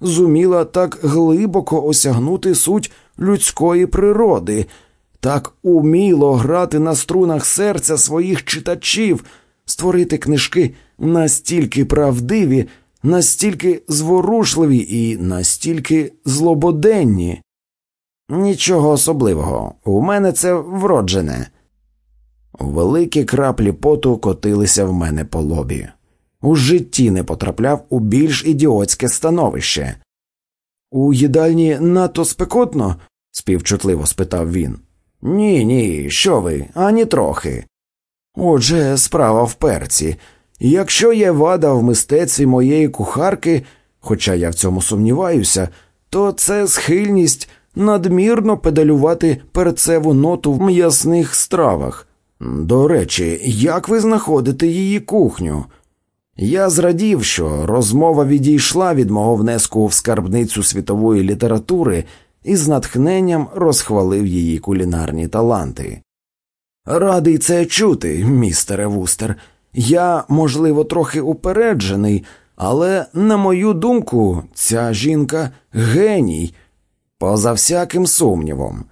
зуміла так глибоко осягнути суть людської природи, так уміло грати на струнах серця своїх читачів, створити книжки настільки правдиві, настільки зворушливі і настільки злободенні. Нічого особливого, у мене це вроджене. Великі краплі поту котилися в мене по лобі. У житті не потрапляв у більш ідіотське становище. У їдальні надто спекотно? співчутливо спитав він. Ні, ні, що ви, ані трохи. Отже, справа в перці. Якщо є вада в мистецтві моєї кухарки, хоча я в цьому сумніваюся, то це схильність надмірно педалювати перцеву ноту в м'ясних стравах. До речі, як ви знаходите її кухню? Я зрадів, що розмова відійшла від мого внеску в скарбницю світової літератури і з натхненням розхвалив її кулінарні таланти. Радий це чути, містере Вустер. Я, можливо, трохи упереджений, але, на мою думку, ця жінка геній, поза всяким сумнівом.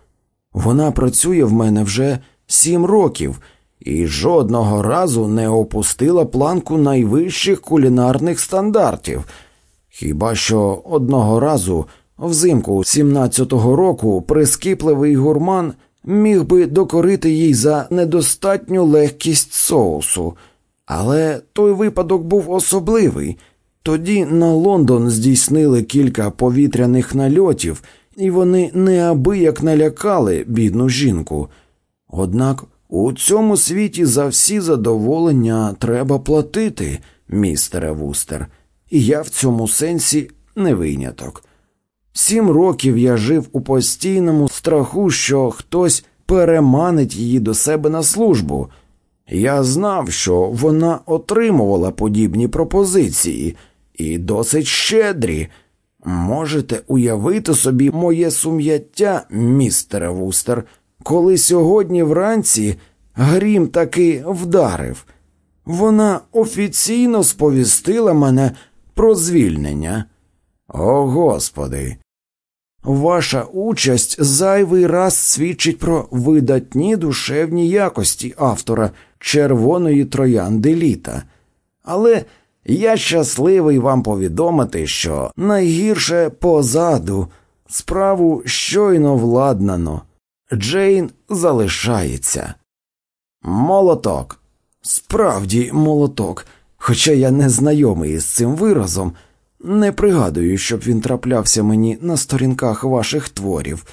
Вона працює в мене вже сім років і жодного разу не опустила планку найвищих кулінарних стандартів. Хіба що одного разу, взимку 17-го року, прискіпливий гурман міг би докорити їй за недостатню легкість соусу, але той випадок був особливий. Тоді на Лондон здійснили кілька повітряних нальотів, і вони неабияк налякали бідну жінку. Однак у цьому світі за всі задоволення треба платити, містере Вустер, і я в цьому сенсі не виняток. Сім років я жив у постійному страху, що хтось переманить її до себе на службу. Я знав, що вона отримувала подібні пропозиції і досить щедрі. Можете уявити собі моє сум'яття, містере Вустер, коли сьогодні вранці грім таки вдарив. Вона офіційно сповістила мене про звільнення. О Господи! Ваша участь зайвий раз свідчить про видатні душевні якості автора червоної троянди літа. Але я щасливий вам повідомити, що найгірше позаду справу щойно владнано. Джейн залишається. Молоток. Справді молоток, хоча я не знайомий з цим виразом. Не пригадую, щоб він траплявся мені на сторінках ваших творів.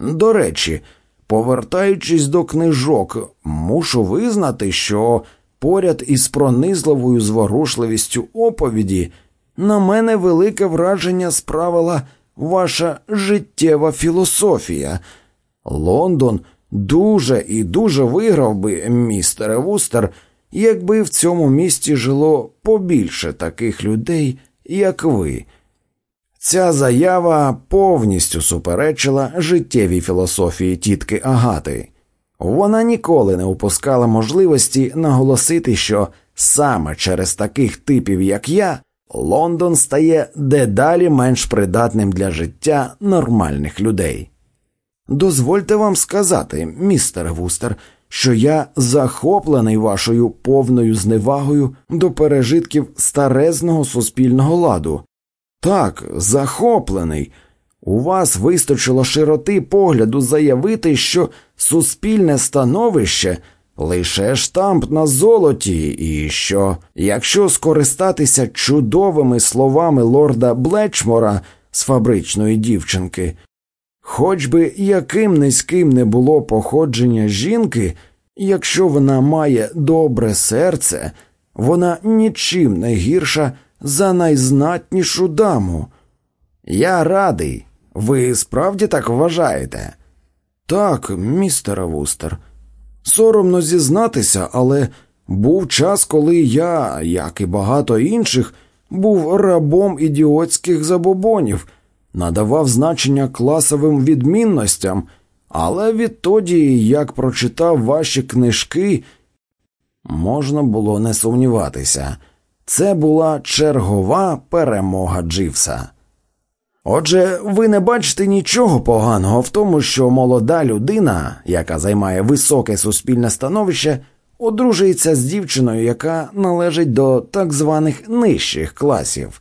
До речі, повертаючись до книжок, мушу визнати, що поряд із пронизливою зворушливістю оповіді на мене велике враження справила ваша життєва філософія. Лондон дуже і дуже виграв би, містере Вустер, якби в цьому місті жило побільше таких людей як ви. Ця заява повністю суперечила життєвій філософії тітки Агати. Вона ніколи не упускала можливості наголосити, що саме через таких типів, як я, Лондон стає дедалі менш придатним для життя нормальних людей. Дозвольте вам сказати, містер Вустер, що я захоплений вашою повною зневагою до пережитків старезного суспільного ладу. Так, захоплений. У вас вистачило широти погляду заявити, що суспільне становище лише штамп на золоті, і що, якщо скористатися чудовими словами лорда Блечмора з фабричної дівчинки, Хоч би яким низьким не було походження жінки, якщо вона має добре серце, вона нічим не гірша за найзнатнішу даму. Я радий, ви справді так вважаєте? Так, містере Вустер. Соромно зізнатися, але був час, коли я, як і багато інших, був рабом ідіотських забобонів надавав значення класовим відмінностям, але відтоді, як прочитав ваші книжки, можна було не сумніватися, це була чергова перемога Дживса. Отже, ви не бачите нічого поганого в тому, що молода людина, яка займає високе суспільне становище, одружується з дівчиною, яка належить до так званих нижчих класів.